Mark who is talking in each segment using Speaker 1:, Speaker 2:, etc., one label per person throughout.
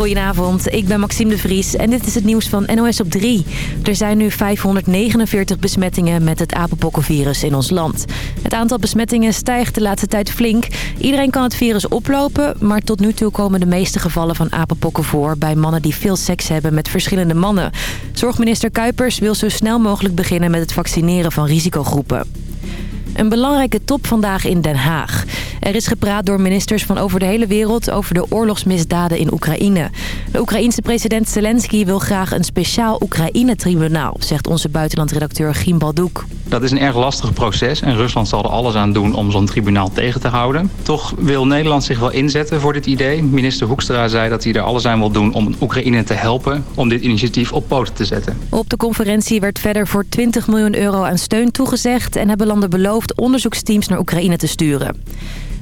Speaker 1: Goedenavond, ik ben Maxime de Vries en dit is het nieuws van NOS op 3. Er zijn nu 549 besmettingen met het apenpokkenvirus in ons land. Het aantal besmettingen stijgt de laatste tijd flink. Iedereen kan het virus oplopen, maar tot nu toe komen de meeste gevallen van apenpokken voor... bij mannen die veel seks hebben met verschillende mannen. Zorgminister Kuipers wil zo snel mogelijk beginnen met het vaccineren van risicogroepen. Een belangrijke top vandaag in Den Haag. Er is gepraat door ministers van over de hele wereld over de oorlogsmisdaden in Oekraïne. De Oekraïense president Zelensky wil graag een speciaal Oekraïne-tribunaal, zegt onze buitenlandredacteur Giem Baldoek.
Speaker 2: Dat is een erg lastig proces en Rusland zal er alles aan doen om zo'n tribunaal tegen te houden. Toch wil Nederland zich wel inzetten voor dit idee. Minister Hoekstra zei dat hij er alles aan wil doen om Oekraïne te helpen om dit initiatief op poten te zetten.
Speaker 1: Op de conferentie werd verder voor 20 miljoen euro aan steun toegezegd en hebben landen beloofd onderzoeksteams naar Oekraïne te sturen.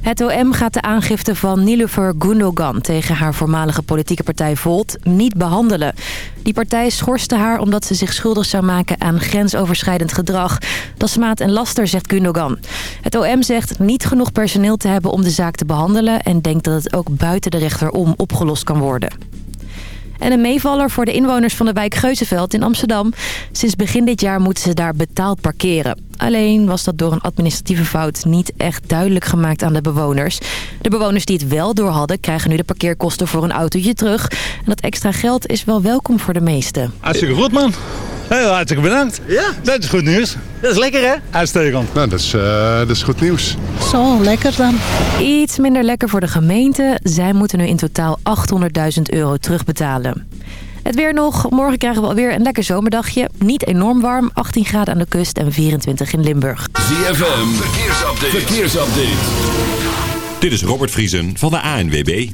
Speaker 1: Het OM gaat de aangifte van Nilufer Gundogan tegen haar voormalige politieke partij Volt niet behandelen. Die partij schorste haar omdat ze zich schuldig zou maken aan grensoverschrijdend gedrag. Dat smaad en laster, zegt Gundogan. Het OM zegt niet genoeg personeel te hebben om de zaak te behandelen... en denkt dat het ook buiten de rechter om opgelost kan worden. En een meevaller voor de inwoners van de wijk Geuzenveld in Amsterdam. Sinds begin dit jaar moeten ze daar betaald parkeren. Alleen was dat door een administratieve fout niet echt duidelijk gemaakt aan de bewoners. De bewoners die het wel door hadden krijgen nu de parkeerkosten voor een autootje terug. En dat extra geld is wel welkom voor de meesten.
Speaker 3: Hartstikke goed man. Heel hartelijk bedankt.
Speaker 4: Ja?
Speaker 3: Dat is goed nieuws.
Speaker 4: Dat is lekker hè?
Speaker 3: Uitstekend.
Speaker 5: Nou, dat is, uh, dat is goed nieuws.
Speaker 6: Zo, lekker dan.
Speaker 1: Iets minder lekker voor de gemeente. Zij moeten nu in totaal 800.000 euro terugbetalen. Het weer nog. Morgen krijgen we alweer een lekker zomerdagje. Niet enorm warm. 18 graden aan de kust en 24 in Limburg.
Speaker 7: ZFM. Verkeersupdate. Verkeersupdate. Dit is Robert Vriesen van de ANWB.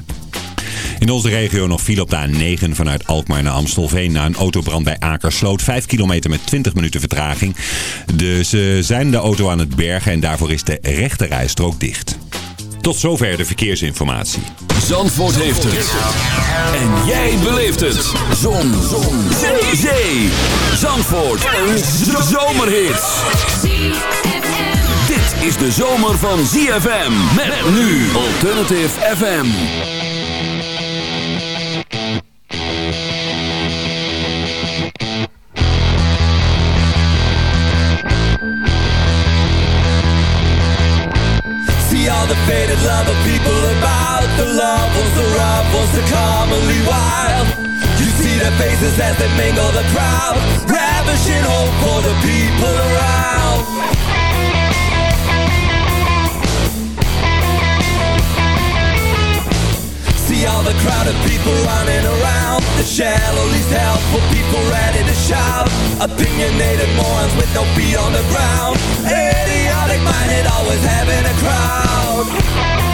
Speaker 7: In onze regio nog file op de A9 vanuit Alkmaar naar Amstelveen... na een autobrand bij Akersloot. 5 kilometer met 20 minuten vertraging. Dus ze zijn de auto aan het bergen en daarvoor is de rechte rijstrook dicht. Tot zover de verkeersinformatie. Zandvoort heeft het. En jij beleeft het. Zon. Zon. Zee. Zee. Zandvoort. Een zomerhit. Dit is de zomer van ZFM. Met nu Alternative FM.
Speaker 8: Faded love of people about The love. Was the rough, was the commonly wild? You see their faces as they mingle the crowd. Ravishing hope for the people around See all the crowded people running around. The shallow least help for people ready to shout. Opinionated morons with no feet on the ground. Idiotic minded always having a crowd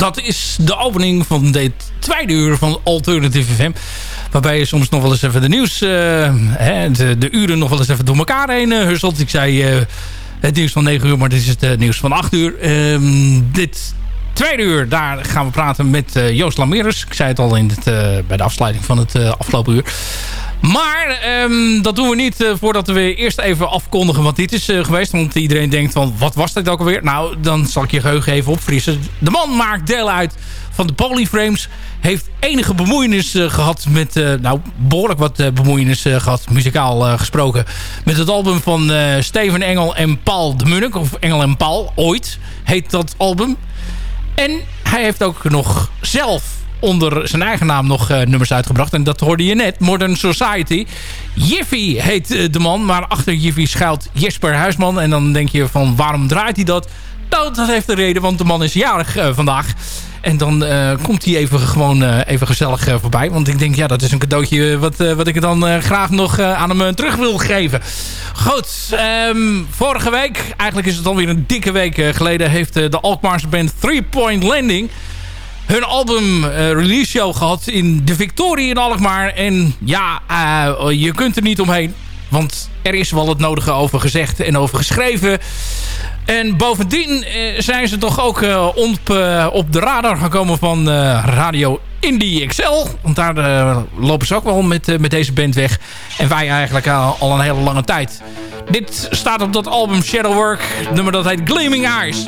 Speaker 4: dat is de opening van dit tweede uur van Alternative FM. Waarbij je soms nog wel eens even de nieuws... Uh, hè, de, de, uren nog wel eens even door elkaar heen uh, husselt. Ik zei uh, het nieuws van 9 uur, maar dit is het nieuws van 8 uur. Ehm, dit tweede uur, daar gaan we praten met Joost Lamerus. Ik zei het al in het, bij de afsluiting van het afgelopen uur. Maar um, dat doen we niet uh, voordat we eerst even afkondigen wat dit is uh, geweest. Want iedereen denkt van, wat was dit ook alweer? Nou, dan zal ik je geheugen even opfrissen. De man maakt deel uit van de Polyframes. Heeft enige bemoeienis uh, gehad met, nou, behoorlijk wat bemoeienis gehad, muzikaal gesproken. Met het album van Steven Engel en Paul de Munnik. Of Engel en Paul, ooit heet dat album. En hij heeft ook nog zelf onder zijn eigen naam nog uh, nummers uitgebracht. En dat hoorde je net. Modern Society. Jiffy heet uh, de man. Maar achter Jiffy schuilt Jesper Huisman. En dan denk je van waarom draait hij dat? Nou, dat heeft de reden. Want de man is jarig uh, vandaag. En dan komt hij even gewoon even gezellig voorbij. Want ik denk, ja, dat is een cadeautje wat, wat ik dan graag nog aan hem terug wil geven. Goed, um, vorige week, eigenlijk is het alweer een dikke week geleden... heeft de Alkmaarse band Three Point Landing hun album uh, release show gehad in de Victorie in Alkmaar. En ja, uh, je kunt er niet omheen. Want er is wel het nodige over gezegd en over geschreven. En bovendien uh, zijn ze toch ook op, op de radar gekomen van Radio Indie XL. Want daar lopen ze ook wel met, met deze band weg. En wij eigenlijk al een hele lange tijd. Dit staat op dat album Shadowwork. Nummer dat heet Gleaming Eyes.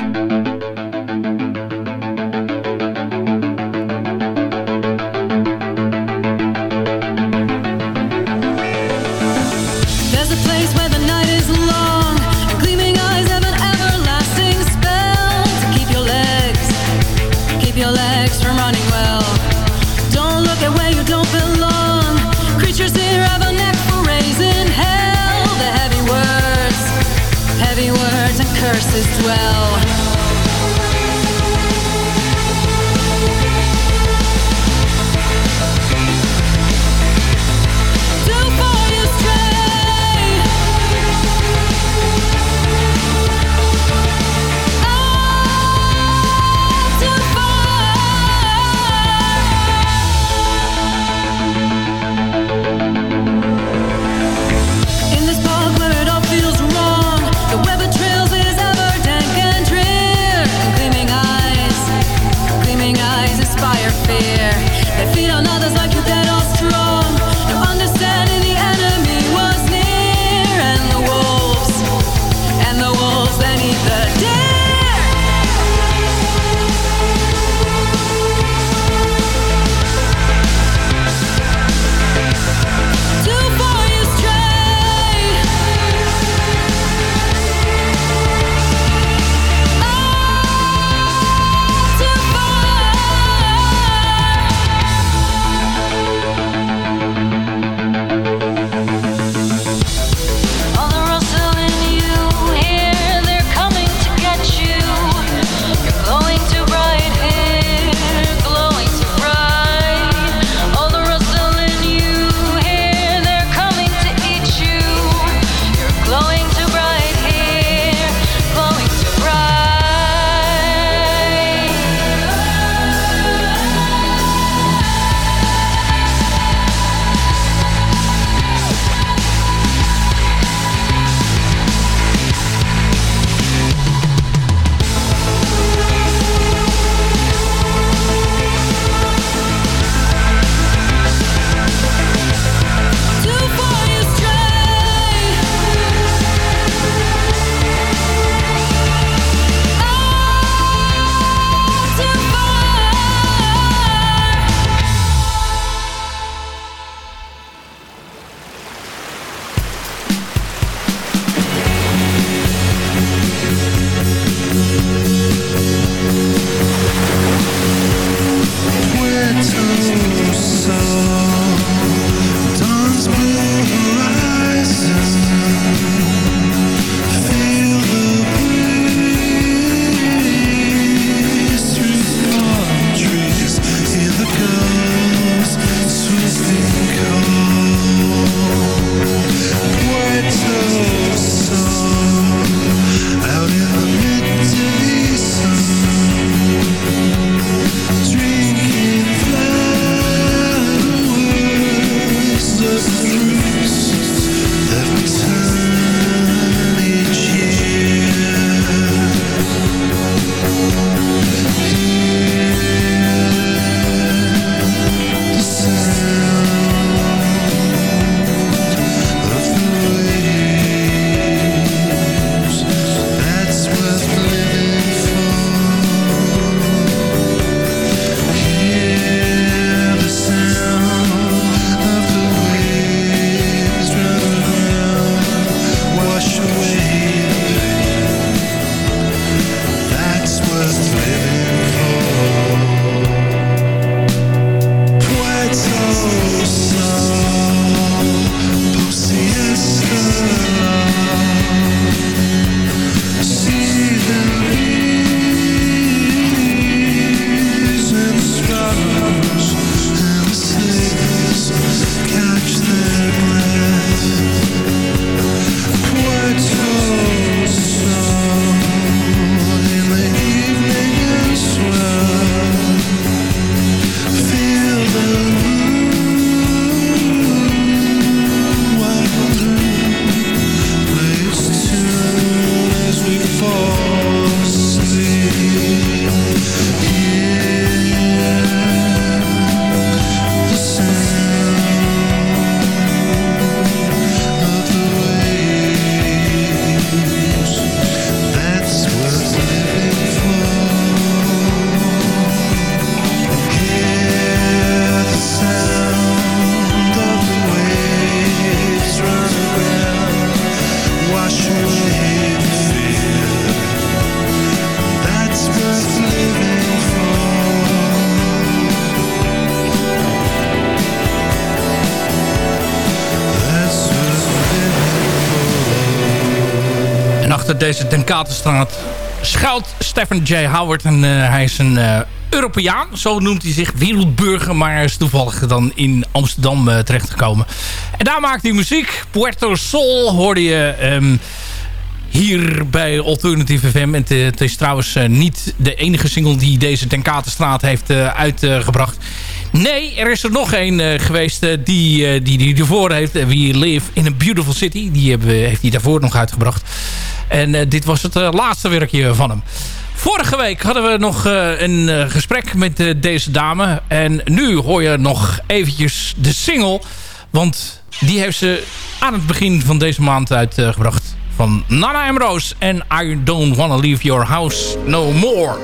Speaker 4: Deze Denkatenstraat schuilt Stephen J. Howard. En hij is een Europeaan, zo noemt hij zich, wereldburger. Maar is toevallig dan in Amsterdam terechtgekomen. En daar maakt hij muziek. Puerto Sol hoorde je... Um, hier bij Alternative FM. En het is trouwens niet de enige single die deze Denkatenstraat heeft uitgebracht. Nee, er is er nog één uh, geweest uh, die, uh, die, die ervoor heeft. We Live in a Beautiful City. Die heeft hij daarvoor nog uitgebracht. En dit was het laatste werkje van hem. Vorige week hadden we nog een gesprek met deze dame. En nu hoor je nog eventjes de single. Want die heeft ze aan het begin van deze maand uitgebracht. Van Nana Ambrose en I Don't Wanna Leave Your House No More.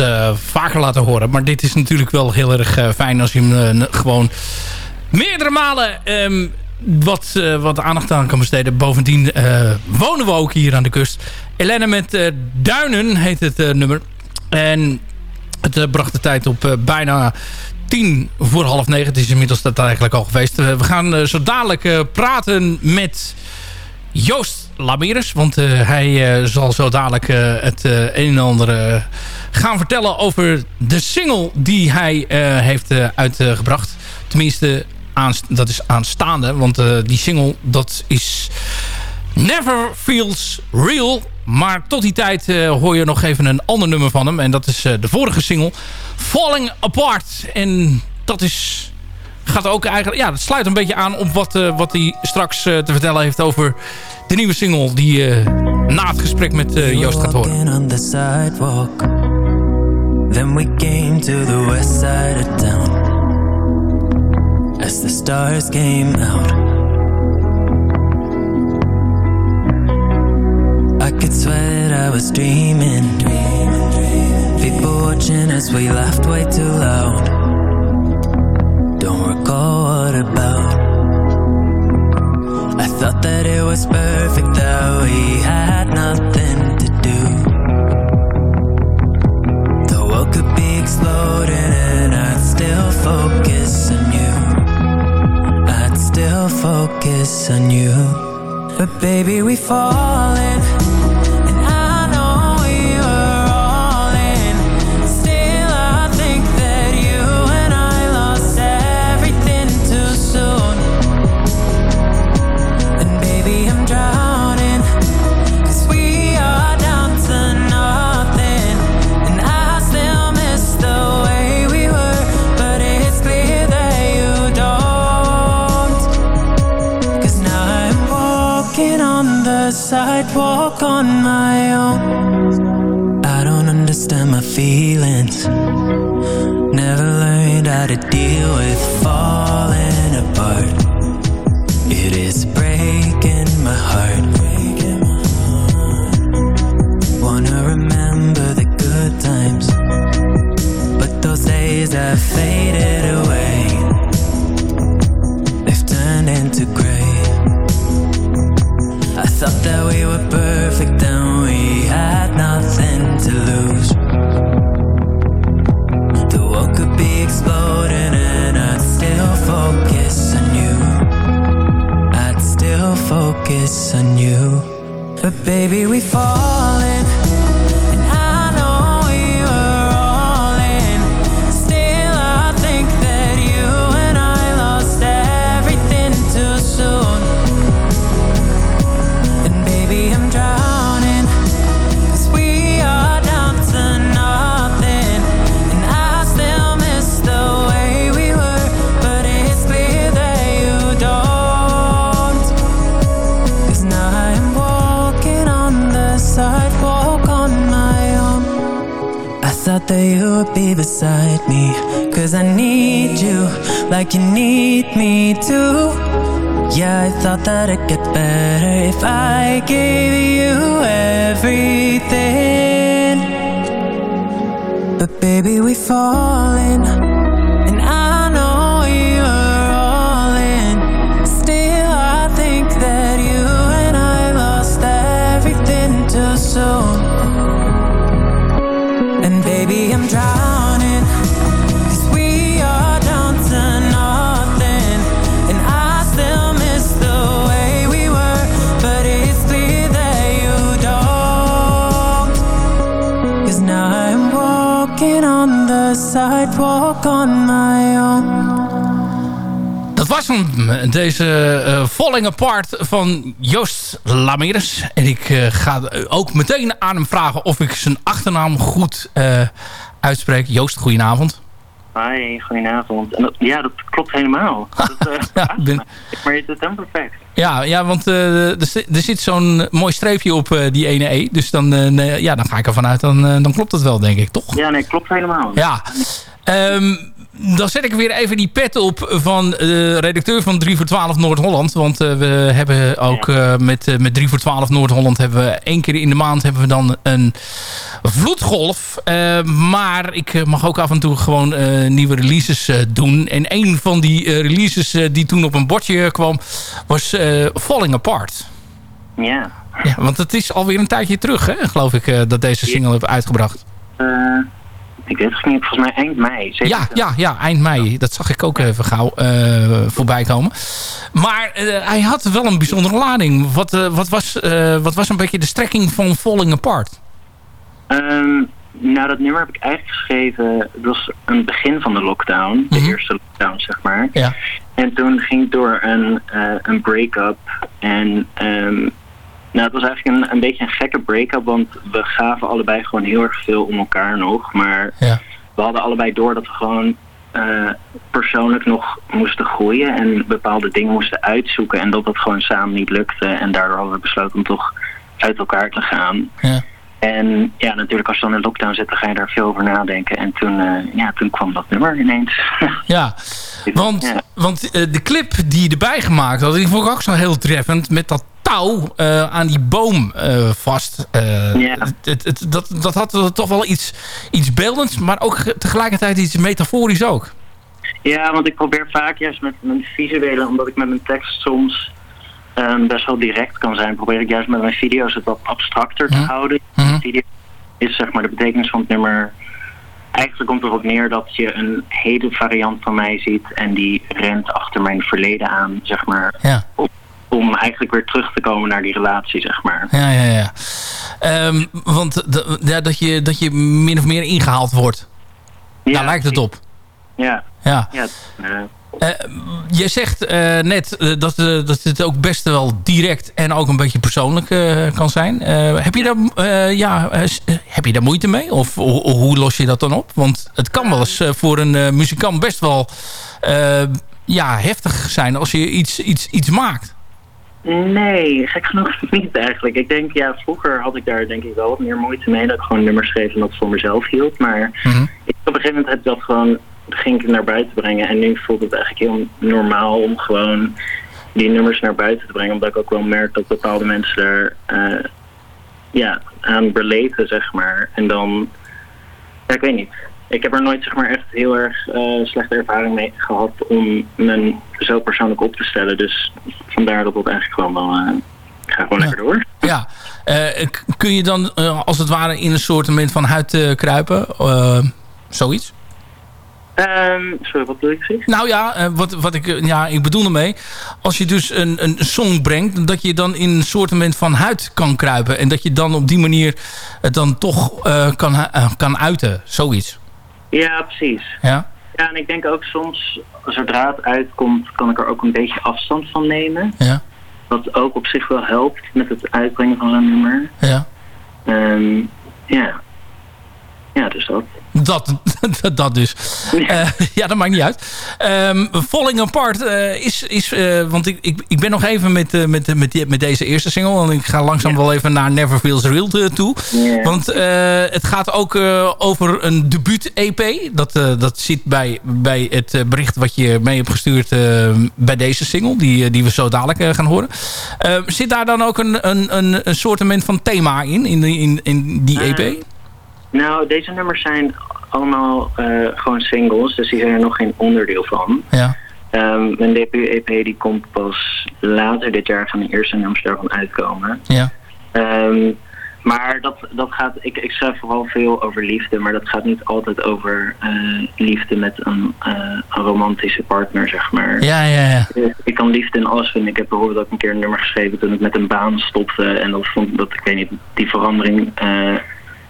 Speaker 4: Uh, vaker laten horen. Maar dit is natuurlijk wel heel erg uh, fijn als je hem uh, gewoon meerdere malen um, wat, wat aandacht aan kan besteden. Bovendien wonen we ook hier aan de kust. Elena met Duinen heet het nummer. En het bracht de tijd op bijna tien voor half negen. Het is inmiddels dat eigenlijk al geweest. we gaan zo dadelijk praten met Joost Lameres. Want hij zal zo dadelijk het een en ander gaan vertellen over de single die hij heeft uitgebracht. Tenminste, dat is aanstaande. Want die single, dat is Never Feels Real. Maar tot die tijd hoor je nog even een ander nummer van hem. En dat is de vorige single, Falling Apart. En dat is gaat ook eigenlijk, ja, dat sluit een beetje aan op wat, wat hij straks te vertellen heeft over de nieuwe single die uh, na het gesprek met Joost gaat horen. On the sidewalk. Then we came to the west side of town. As the stars came out. I could swear that I was dreaming. People watching as we laughed way too loud. don't recall what about. Thought that it was perfect that we had nothing to do. The world could be exploding and I'd still focus on you. I'd still focus on you. But baby, we falling.
Speaker 9: Sidewalk on my own. I don't understand my feelings. Baby, we falling. Would be beside me. Cause I need you like you need me too. Yeah, I thought that it'd get better if I gave you everything. But baby, we falling.
Speaker 4: Dat was hem, deze eh, Falling Apart van Joost Lameres. En ik eh, ga ook meteen aan hem vragen of ik zijn achternaam goed eh, uitspreek. Joost, goedenavond.
Speaker 10: Hi, goedenavond. En dat- ja, dat klopt helemaal. Dat,
Speaker 4: Ja, ik ben-
Speaker 10: Maar je doet het perfect.
Speaker 4: Ja, ja want eh, er, zi- er zit zo'n mooi streepje op eh, die ene E. Dus dan, nee, ja, dan ga ik ervan uit, dan, dan klopt het wel, denk ik, toch?
Speaker 10: Ja, nee, klopt helemaal.
Speaker 4: Ja. Ehm, dan zet ik weer even die pet op van de redacteur van 3 voor 12 Noord-Holland. Want eh, we hebben ook eh, met, eh, met 3 voor 12 Noord-Holland... hebben we één keer in de maand hebben we dan een vloedgolf. Eh, maar ik eh, mag ook af en toe gewoon eh, nieuwe releases eh, doen. En een van die eh, releases eh, die toen op een bordje kwam... was eh, Falling Apart.
Speaker 10: Ja.
Speaker 4: Ja, want het is alweer een tijdje terug, hè, geloof ik, eh, dat deze single heeft uitgebracht.
Speaker 10: Eh, ik weet het niet, volgens mij eind mei. zeker?
Speaker 4: Ja, ja, ja, eind mei. Dat zag ik ook even gauw eh, voorbij komen. Maar eh, hij had wel een bijzondere lading. Wat, eh, wat, was, wat was een beetje de strekking van Falling Apart?
Speaker 10: Ehm, nou, dat nummer heb ik eigenlijk geschreven. Dat was aan het begin van de lockdown. De
Speaker 4: Mhm.
Speaker 10: eerste lockdown, zeg maar.
Speaker 4: Ja.
Speaker 10: En toen ging ik door een, een break-up. En ehm, nou, het was eigenlijk een, een beetje een gekke break-up. Want we gaven allebei gewoon heel erg veel om elkaar nog. Maar
Speaker 4: Ja.
Speaker 10: we hadden allebei door dat we gewoon eh, persoonlijk nog moesten groeien. En bepaalde dingen moesten uitzoeken. En dat dat gewoon samen niet lukte. En daardoor hadden we besloten om toch uit elkaar te gaan.
Speaker 4: Ja.
Speaker 10: En ja, natuurlijk als je dan in lockdown zit, dan ga je daar veel over nadenken. En toen, eh, ja, toen kwam dat nummer ineens.
Speaker 4: Ja, want,
Speaker 10: Ja.
Speaker 4: want eh, de clip die je erbij gemaakt had... die vond ik ook zo heel treffend... met dat touw eh, aan die boom eh, vast. Eh,
Speaker 10: Ja.
Speaker 4: het, het, dat, dat had toch wel iets, iets beeldends... maar ook tegelijkertijd iets metaforisch ook.
Speaker 10: Ja, want ik probeer vaak juist met mijn visuele, omdat ik met mijn tekst soms ehm, best wel direct kan zijn, probeer ik juist met mijn video's het wat abstracter te
Speaker 4: Mhm.
Speaker 10: houden.
Speaker 4: Mhm.
Speaker 10: De video is zeg maar de betekenis van het nummer. Eigenlijk komt erop neer dat je een hele variant van mij ziet en die rent achter mijn verleden aan, zeg maar.
Speaker 4: Ja.
Speaker 10: Om eigenlijk weer terug te komen naar die relatie, zeg maar.
Speaker 4: Ja, ja, ja. Ehm, want ja, dat, je, dat je min of meer ingehaald wordt. Daar lijkt het op.
Speaker 10: Ja,
Speaker 4: Ja.
Speaker 10: ja. eh,
Speaker 4: Eh, je zegt eh, net dat, dat het ook best wel direct en ook een beetje persoonlijk kan zijn. Heb, je daar, ja, heb je daar moeite mee? Of ho- hoe los je dat dan op? Want het kan wel eens voor een muzikant best wel ja, heftig zijn als je iets, iets, iets maakt.
Speaker 10: Nee, gek genoeg niet eigenlijk. Ik denk, ja, vroeger had ik daar denk ik wel wat meer moeite mee. Dat ik gewoon nummers schreef en dat voor mezelf hield. Maar
Speaker 4: Mhm.
Speaker 10: ik, op een gegeven moment heb ik dat gewoon, ging ik naar buiten brengen. En nu voelt het eigenlijk heel normaal om gewoon die nummers naar buiten te brengen. Omdat ik ook wel merk dat bepaalde mensen daar eh, ja, aan relaten, zeg maar. En dan, ja, ik weet niet. Ik heb er nooit zeg maar echt heel erg eh, slechte ervaring mee gehad om me zo persoonlijk op te stellen. Dus vandaar dat het eigenlijk gewoon wel... eh, ik ga gewoon lekker door.
Speaker 4: Ja. Eh, kun je dan als het ware in een soort van huid kruipen? Zoiets?
Speaker 10: Ehm, sorry, wat bedoel ik precies?
Speaker 4: Nou ja, wat, wat ik, ja, ik bedoel ermee. Als je dus een, een song brengt, dat je dan in een soort van huid kan kruipen. En dat je dan op die manier het dan toch kan, kan uiten. Zoiets.
Speaker 10: Ja, precies.
Speaker 4: Ja?
Speaker 10: Ja, en ik denk ook soms, zodra het uitkomt, kan ik er ook een beetje afstand van nemen.
Speaker 4: Ja.
Speaker 10: Wat ook op zich wel helpt met het uitbrengen van zo'n nummer.
Speaker 4: Ja.
Speaker 10: Ehm, ja. Ja, dus dat.
Speaker 4: Dat, dat, dat dus. Eh, ja, dat maakt niet uit. Ehm, Falling Apart eh, is... is eh, want ik, ik, ik ben nog even met, met, met, die- met deze eerste single. En ik ga langzaam wel even naar Never Feels Real toe.
Speaker 10: Ja.
Speaker 4: Want het gaat ook over een debuut-EP. Dat, dat zit bij, bij het bericht wat je mee hebt gestuurd bij deze single. Die, die we zo dadelijk gaan horen. Eh, zit daar dan ook een, een, een, een soortement van thema in? In, die- in, in die EP?
Speaker 10: Nou, deze nummers zijn allemaal eh, gewoon singles, dus die zijn er nog geen onderdeel van.
Speaker 4: Ja.
Speaker 10: Ehm, mijn debuut-EP die komt pas later dit jaar gaan de eerste nummers daarvan uitkomen.
Speaker 4: Ja.
Speaker 10: Ehm, maar dat, dat gaat, ik, ik schrijf vooral veel over liefde, maar dat gaat niet altijd over eh, liefde met een, eh, een romantische partner, zeg maar.
Speaker 4: Ja, ja, ja.
Speaker 10: Ik kan liefde in alles vinden. Ik heb bijvoorbeeld ook een keer een nummer geschreven toen ik met een baan stopte. En dat vond dat, ik weet niet, die verandering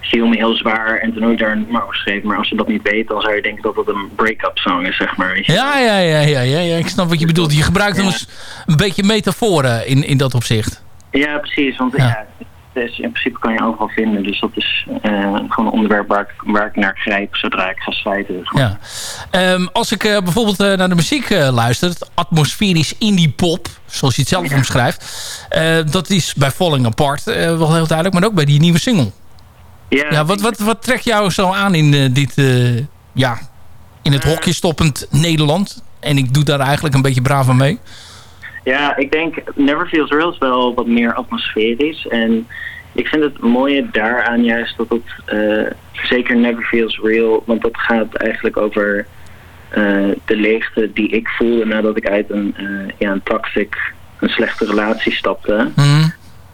Speaker 10: viel me heel zwaar. En toen ik daar een nummer geschreven. Maar als je dat niet weet, dan zou je denken dat het een break-up song is, zeg maar.
Speaker 4: Ja, ja, ja, ja, ja, ja, ik snap wat je bedoelt. Je gebruikt als een beetje metaforen in, in dat opzicht.
Speaker 10: Ja, precies. Want ja. dus in principe kan je overal vinden. Dus dat is eh, gewoon een onderwerp waar ik, waar ik naar grijp zodra ik ga schrijven.
Speaker 4: Ja. Ehm, als ik eh, bijvoorbeeld eh, naar de muziek luister, atmosferisch indie pop, zoals je het zelf omschrijft, dat is bij Falling Apart wel heel duidelijk, maar ook bij die nieuwe single.
Speaker 10: Ja,
Speaker 4: Ja, wat, wat, wat trekt jou zo aan in eh, dit, eh, ja, in het hokje stoppend Nederland? En ik doe daar eigenlijk een beetje braaf aan mee.
Speaker 10: Ja, ik denk Never Feels Real is wel wat meer atmosferisch. En ik vind het mooie daaraan juist dat het eh, zeker Never Feels Real, want dat gaat eigenlijk over eh, de leegte die ik voelde nadat ik uit een, eh, ja, een toxic, een slechte relatie stapte.
Speaker 4: Mhm.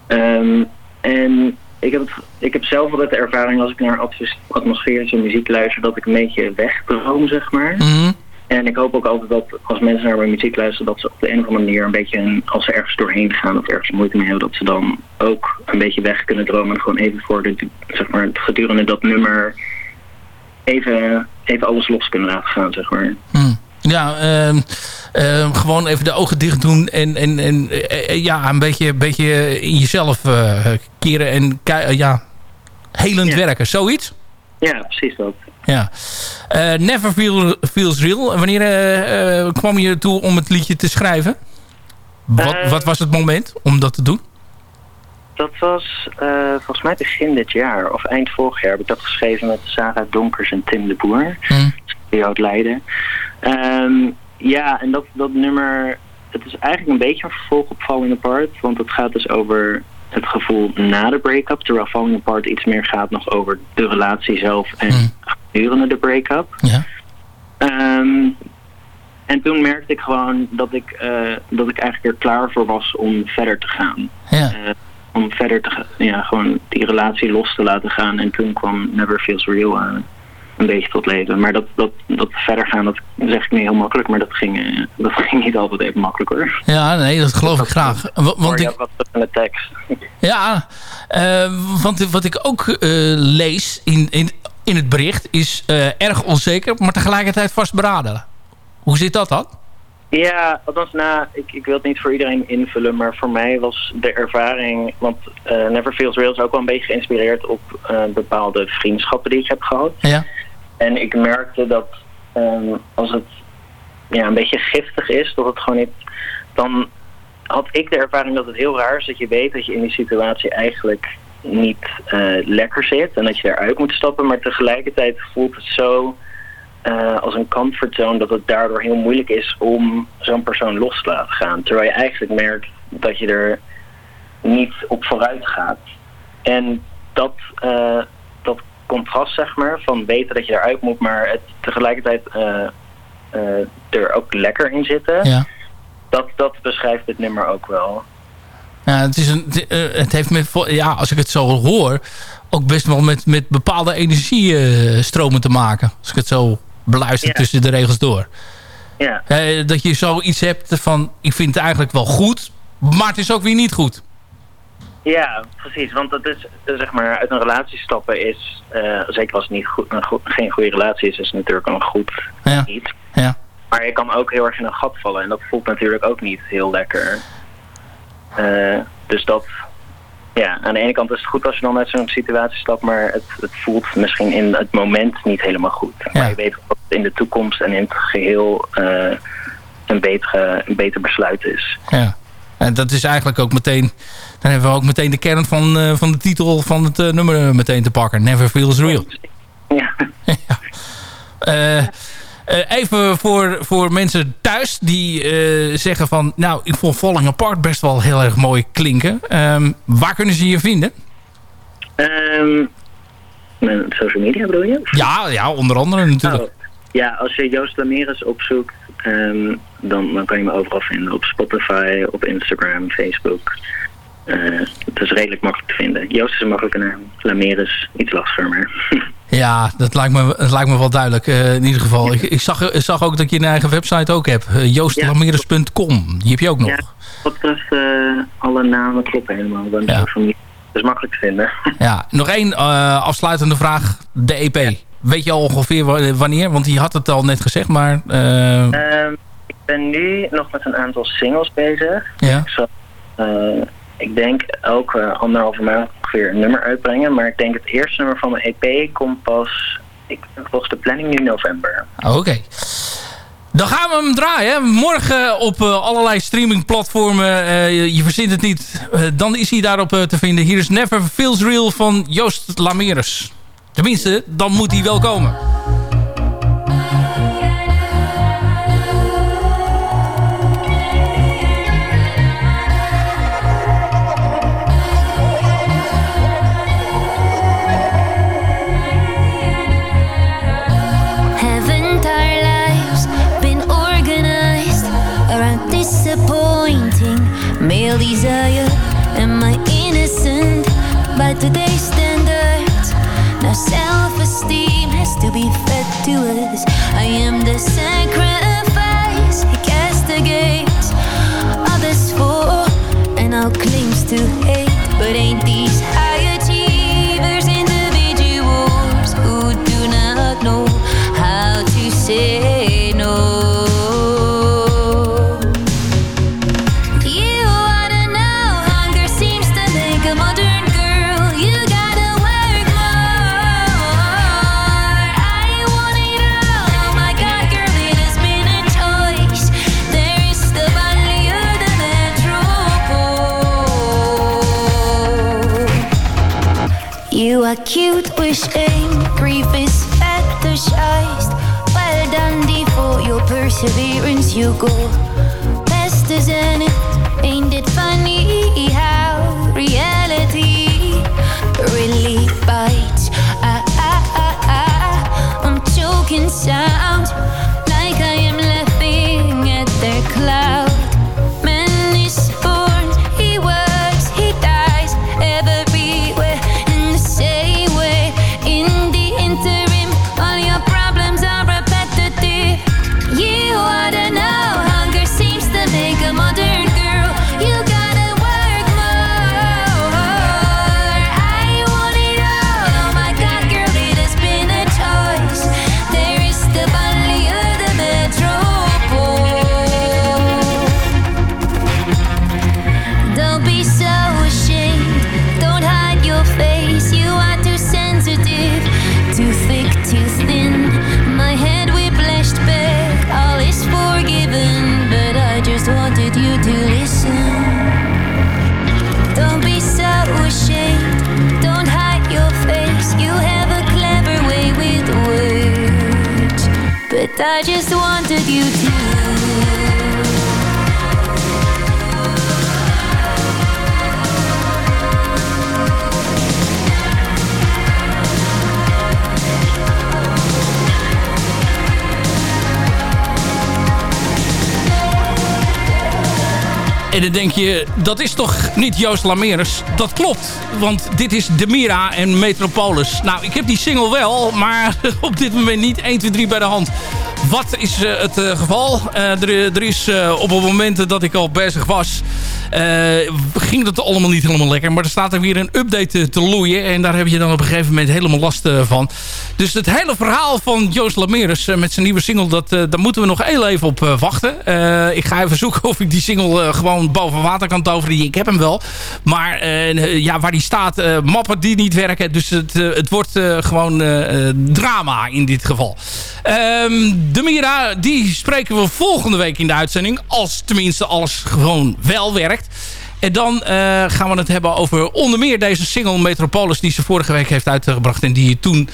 Speaker 10: Ehm, en ik heb, het- ik heb zelf altijd de ervaring als ik naar atmos- atmosferische muziek luister dat ik een beetje wegdroom, zeg maar.
Speaker 4: Mhm.
Speaker 10: En ik hoop ook altijd dat als mensen naar mijn muziek luisteren, dat ze op de een of andere manier een beetje, een- als ze ergens doorheen gaan of ergens moeite mee hebben, dat ze dan ook een beetje weg kunnen dromen en gewoon even voor de, zeg maar, gedurende dat nummer even, even alles los kunnen laten gaan, zeg maar.
Speaker 4: Hm. Ja, ehm, ehm, gewoon even de ogen dicht doen en, en, en eh, eh, ja, een beetje, beetje in jezelf eh, keren en ja, helend werken. Zoiets?
Speaker 10: Ja, precies dat.
Speaker 4: Ja. Never Feel, Feels Real. Wanneer kwam je toe om het liedje te schrijven? Wat, wat was het moment om dat te doen?
Speaker 10: Dat was volgens mij begin dit jaar, of eind vorig jaar, heb ik dat geschreven met Sarah Donkers en Tim de Boer.
Speaker 4: Hm.
Speaker 10: die uit Leiden. Ehm, ja, en dat, dat nummer, het is eigenlijk een beetje een vervolg op Falling Apart, want het gaat dus over het gevoel na de break-up, terwijl Falling Apart iets meer gaat nog over de relatie zelf en gedurende de break-up.
Speaker 4: Ja.
Speaker 10: Ehm, en toen merkte ik gewoon dat ik, eh, dat ik eigenlijk er klaar voor was om verder te gaan.
Speaker 4: Ja.
Speaker 10: Eh, om verder te gaan, ja, gewoon die relatie los te laten gaan. En toen kwam Never Feels Real eh, een beetje tot leven. Maar dat, dat, dat verder gaan, dat zeg ik niet heel makkelijk, maar dat ging, eh, dat ging niet altijd even makkelijk hoor.
Speaker 4: Ja, nee, dat geloof ik graag. Wa- Want
Speaker 10: Hoor
Speaker 4: ik,
Speaker 10: wat in de tekst.
Speaker 4: Ja, eh, want wat ik ook eh, lees in, in, in het bericht is erg onzeker, maar tegelijkertijd vastberaden. Hoe zit dat dan?
Speaker 10: Ja, althans, nou, ik, ik wil het niet voor iedereen invullen, maar voor mij was de ervaring, want Never Feels Real is ook wel een beetje geïnspireerd op bepaalde vriendschappen die ik heb gehad.
Speaker 4: Ja.
Speaker 10: En ik merkte dat ehm, als het ja, een beetje giftig is, dat het gewoon niet, dan had ik de ervaring dat het heel raar is dat je weet dat je in die situatie eigenlijk niet eh, lekker zit en dat je eruit moet stappen, maar tegelijkertijd voelt het zo eh, als een comfortzone dat het daardoor heel moeilijk is om zo'n persoon los te laten gaan. Terwijl je eigenlijk merkt dat je er niet op vooruit gaat. En dat, dat contrast, zeg maar, van weten dat je eruit moet, maar het tegelijkertijd eh, eh, er ook lekker in zitten,
Speaker 4: Ja.
Speaker 10: dat, dat beschrijft het nummer ook wel.
Speaker 4: Ja, het, is een, het, eh, heeft met, vo- ja, als ik het zo hoor, ook best wel met, met bepaalde energiestromen te maken. Als ik het zo beluister
Speaker 10: Ja.
Speaker 4: tussen de regels door.
Speaker 10: Ja,
Speaker 4: dat je zoiets hebt van, ik vind het eigenlijk wel goed, maar het is ook weer niet goed.
Speaker 10: Ja precies. Want dat is, zeg maar, uit een relatie stappen is, eh, zeker als het niet goed, een geen goede relatie is, is het natuurlijk een goed
Speaker 4: Ja.
Speaker 10: iets.
Speaker 4: Ja.
Speaker 10: Maar je kan ook heel erg in een gat vallen en dat voelt natuurlijk ook niet heel lekker. Eh, dus dat, ja, aan de ene kant is het goed als je dan uit zo'n situatie stapt, maar het, het voelt misschien in het moment niet helemaal goed. Maar je weet dat het in de toekomst en in het geheel eh, een, betere, een beter besluit is.
Speaker 4: Ja. En dat is eigenlijk ook meteen... Dan hebben we ook meteen de kern van, eh, van de titel van het eh, nummer meteen te pakken. Never Feels Real.
Speaker 10: Ja.
Speaker 4: Eh, even voor, voor mensen thuis die zeggen van... Nou, ik vond Falling Apart best wel heel erg mooi klinken. Ehm, waar kunnen ze je vinden?
Speaker 10: Mijn social media bedoel je?
Speaker 4: Ja, ja onder andere natuurlijk.
Speaker 10: Oh, ja, als je Joost Lameres opzoekt, ehm, dan, dan kan je me overal vinden. Op Spotify, op Instagram, Facebook. Eh, het is redelijk makkelijk te vinden. Joost is een makkelijke naam. Lameres iets lastiger, maar...
Speaker 4: Ja, dat lijkt me, dat lijkt me wel duidelijk eh, in ieder geval. Ik, ik, zag, ik zag ook dat je een eigen website ook hebt. Uh, joostlameres.com. Die heb je ook nog.
Speaker 10: Ja, wat betreft eh, alle namen kloppen helemaal. Dan
Speaker 4: Ja.
Speaker 10: dat is makkelijk te vinden.
Speaker 4: Ja, nog één eh, afsluitende vraag. De EP. Weet je al ongeveer wa- wanneer? Want je had het al net gezegd, maar... eh,
Speaker 10: Ehm, ik ben nu nog met een aantal singles bezig.
Speaker 4: ja.
Speaker 10: Ik, zal, eh, ik denk elke anderhalve maand ongeveer een nummer uitbrengen. Maar ik denk het eerste nummer van mijn EP komt pas, ik, volgens de planning nu november.
Speaker 4: Oké. Dan gaan we hem draaien. Morgen op eh, allerlei streamingplatformen. Eh, je, verzint het niet. Eh, dan is hij daarop te vinden. Hier is Never Feels Real van Joost Lameres. Tenminste, dan moet hij wel komen.
Speaker 6: The sacrifice go
Speaker 4: En dan denk je, dat is toch niet Joost Lameres? Dat klopt, want dit is Demira en Metropolis. Nou, ik heb die single wel, maar op dit moment niet 1, 2, 3 bij de hand. Wat is eh, het eh, geval? Eh, er, er is op het moment dat ik al bezig was... ging dat allemaal niet helemaal lekker. Maar er staat er weer een update te loeien. En daar heb je dan op een gegeven moment helemaal last van. Dus het hele verhaal van Joost Lameres met zijn nieuwe single... Dat, daar moeten we nog heel even op wachten. ik ga even zoeken of ik die single gewoon boven water kan toveren. Ik heb hem wel. Maar ja, waar die staat, mappen die niet werken. Dus het, het wordt gewoon drama in dit geval. Ehm, de Mira, die spreken we volgende week in de uitzending. Als tenminste alles gewoon wel werkt. En dan uh, gaan we het hebben over onder meer deze single Metropolis... die ze vorige week heeft uitgebracht... en die je toen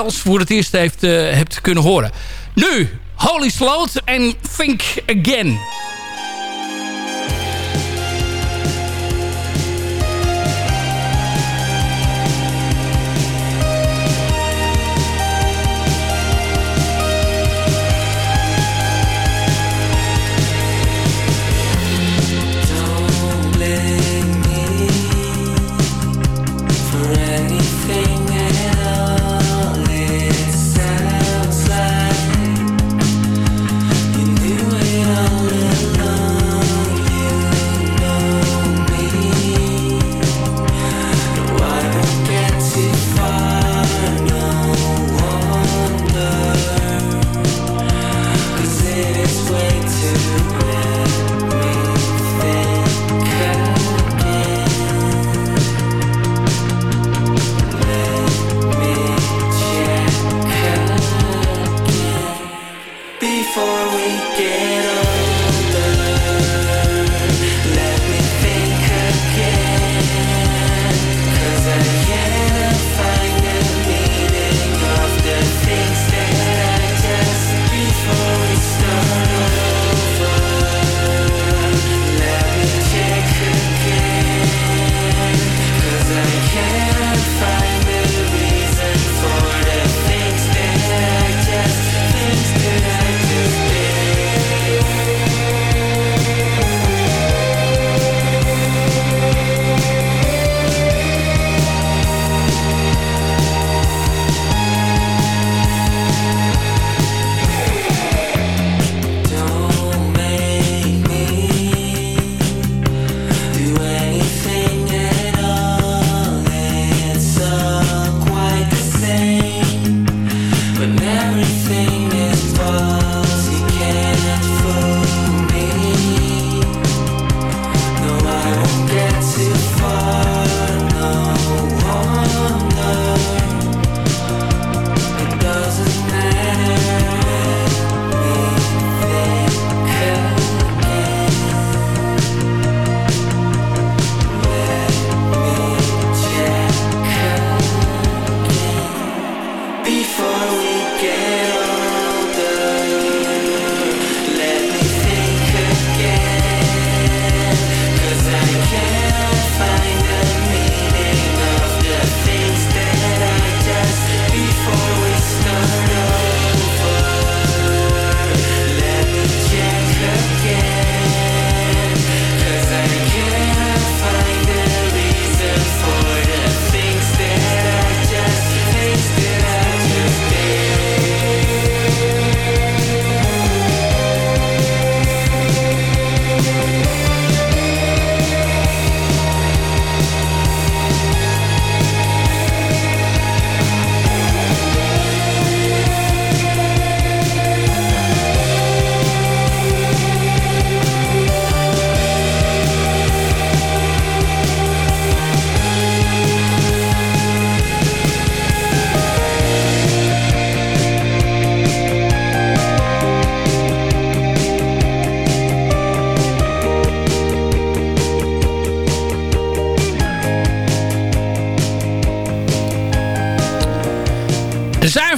Speaker 4: ons voor het eerst heeft, uh, hebt kunnen horen. Nu, Holy Sloat en Think Again.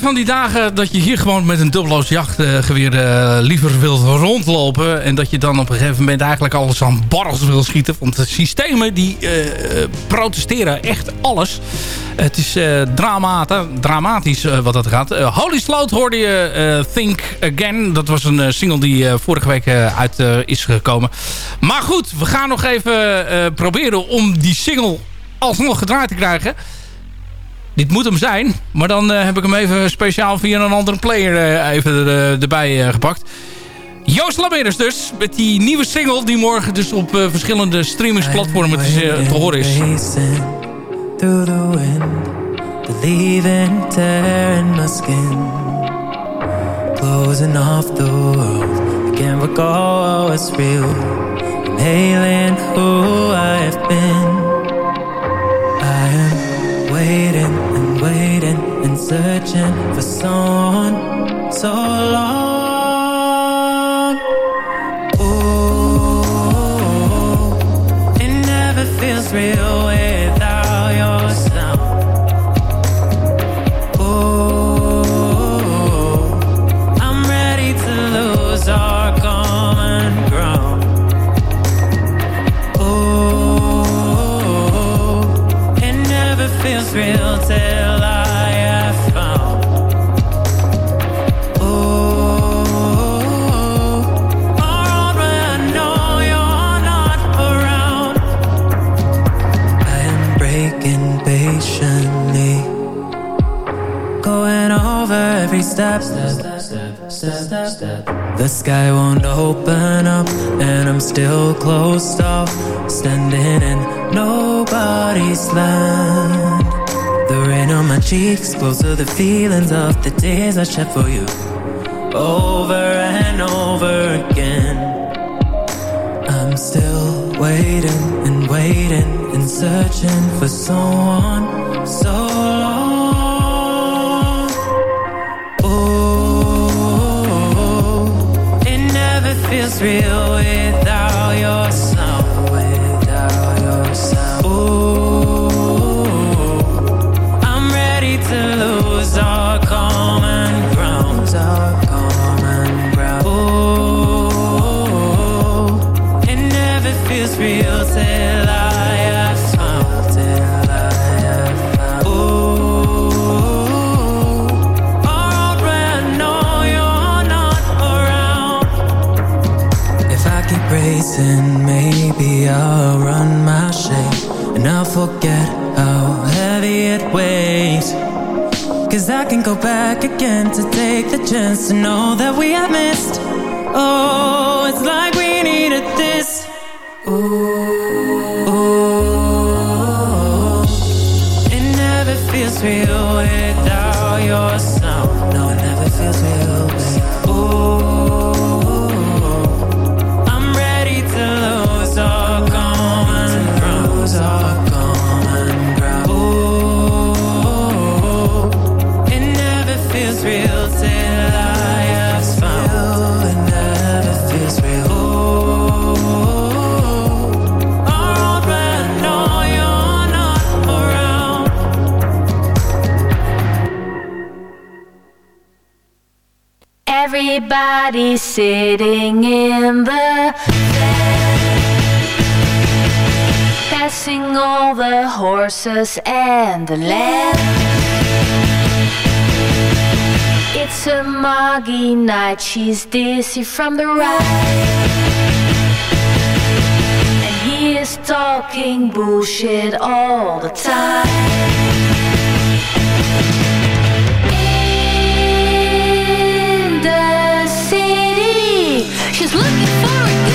Speaker 4: Van die dagen dat je hier gewoon met een dubbeloos jachtgeweer uh, liever wilt rondlopen. En dat je dan op een gegeven moment eigenlijk alles aan barrels wil schieten. Want de systemen die uh, protesteren echt alles. Het is uh, dramatisch wat dat gaat. Holy Sloot hoorde je Think Again. Dat was een single die vorige week uit is gekomen. Maar goed, we gaan nog even proberen om die single alsnog gedraaid te krijgen. Dit moet hem zijn. Maar dan uh, heb ik hem even speciaal via een andere player uh, even er, uh, erbij gepakt. Joost Lameres dus. Met die nieuwe single die morgen dus op verschillende streamingsplatformen te, te horen is.
Speaker 9: Through the wind, tearing my skin. Closing off the world, I can't recall what's real. Inhaling who been. Waiting and waiting and searching for someone so long. Ooh, it never feels real thrill till I have found. Oh, patiently going over every step, step, step, step, step. The sky won't open up, and I'm still closed off, standing in nobody's land. The rain on my cheeks, close to the feelings of the days I shed for you, over and over again. I'm still waiting and waiting and searching for someone so long. Ooh, it never feels real without your maybe I'll run my shame and I'll forget how heavy it weighs. I can go back again to take the chance to know that we have missed. Oh, it's like we needed this. Ooh,
Speaker 11: Everybody's sitting in the passing all the horses and the land. It's a muggy night, she's dizzy from the ride. And he is talking bullshit all the time. Looking for a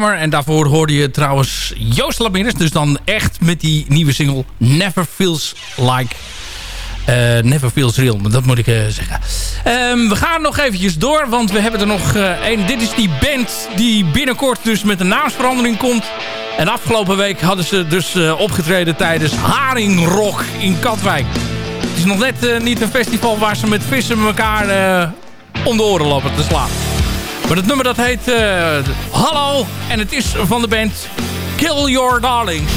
Speaker 12: En daarvoor hoorde je trouwens Joost Labinners. Dus dan echt met die nieuwe single Never Feels Like... eh, Never Feels Real, dat moet ik eh, zeggen. Ehm, we gaan nog eventjes door, want we hebben er nog eh, één. Dit is die band die binnenkort dus met een naamsverandering komt. En afgelopen week hadden ze dus eh, opgetreden tijdens Haringrock in Katwijk. Het is nog net eh, niet een festival waar ze met vissen elkaar eh, om de oren lopen te slaan. Maar het nummer dat heet eh, Hallo. En het is van de band Kill Your Darling.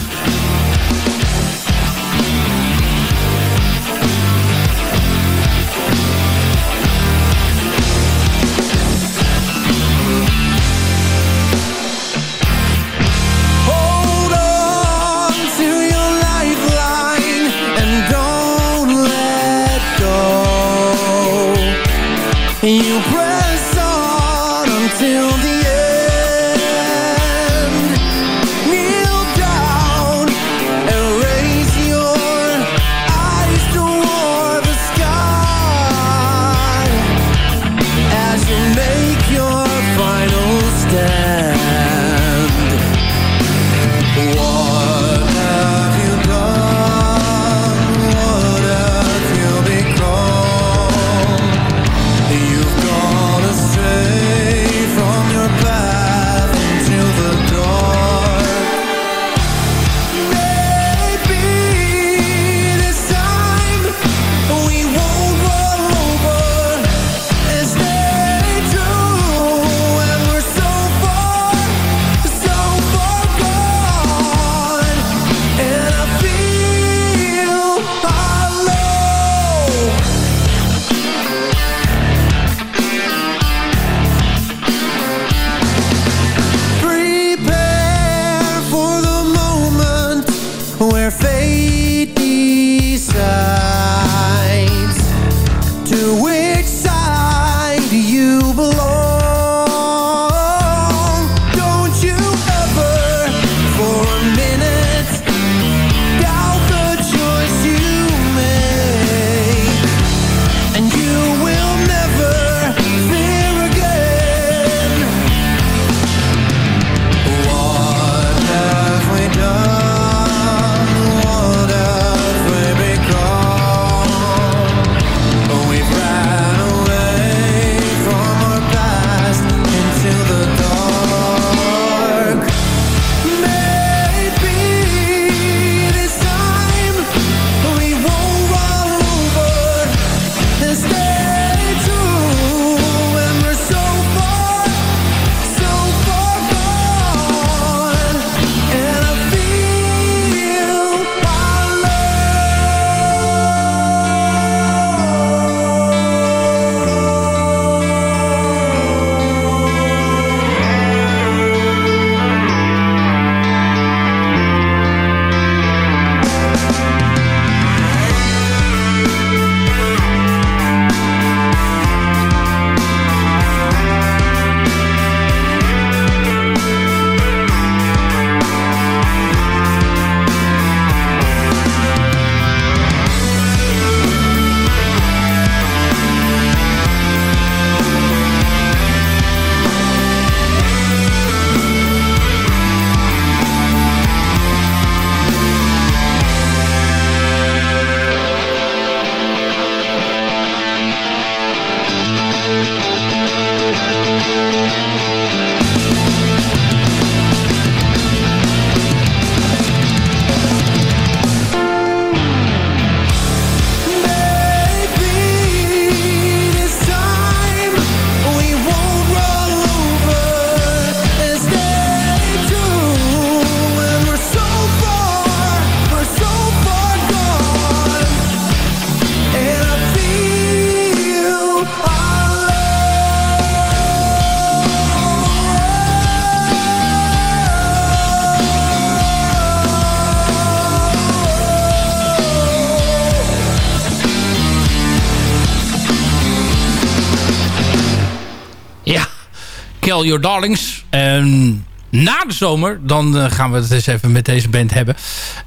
Speaker 4: Your
Speaker 12: Darlings. En
Speaker 6: na de zomer, dan eh, gaan we het eens even met deze band hebben.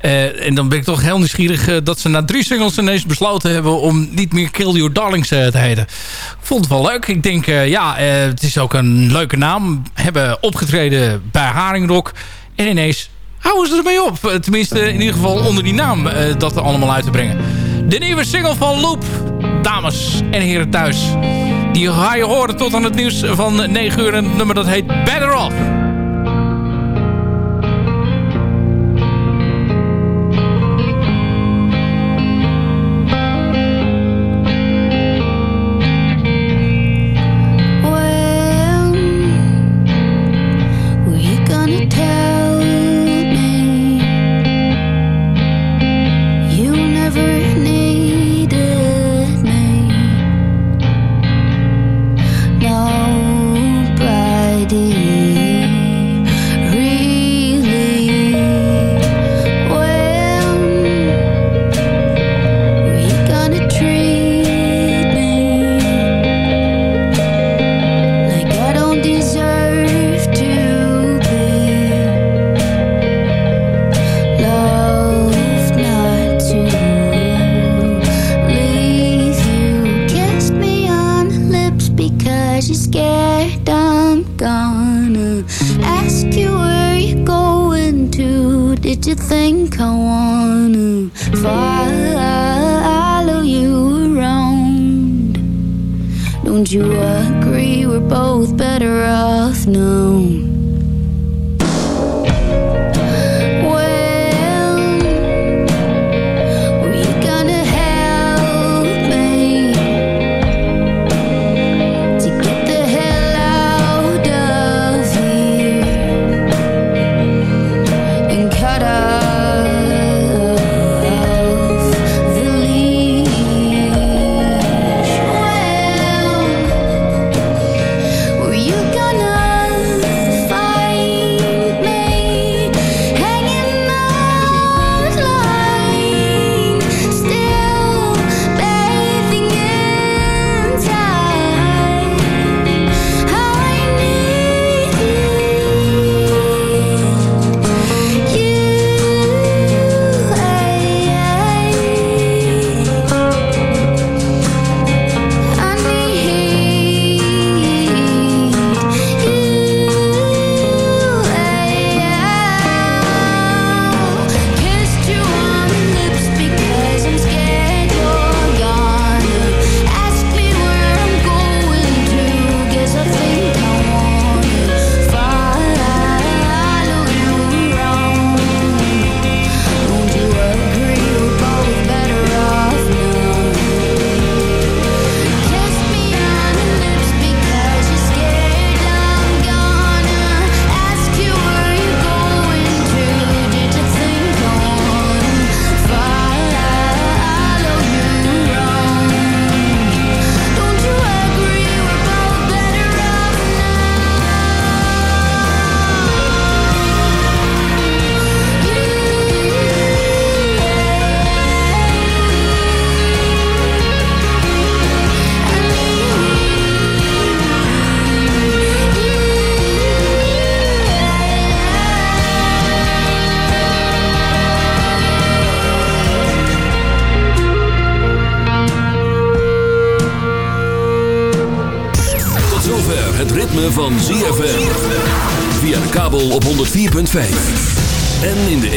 Speaker 6: Eh, en dan ben ik toch heel nieuwsgierig eh, dat ze na drie singles ineens besloten hebben om niet meer Kill Your Darlings te heten. Vond het wel leuk. Ik denk, ja, het is ook een leuke naam. Hebben opgetreden bij Haringrock. En ineens houden ze ermee op. Tenminste, in ieder geval onder die naam dat er allemaal uit te brengen. De nieuwe single van Loop, dames en heren thuis. Die ga je horen tot aan het nieuws van 9 uur. En nummer dat heet Better Off.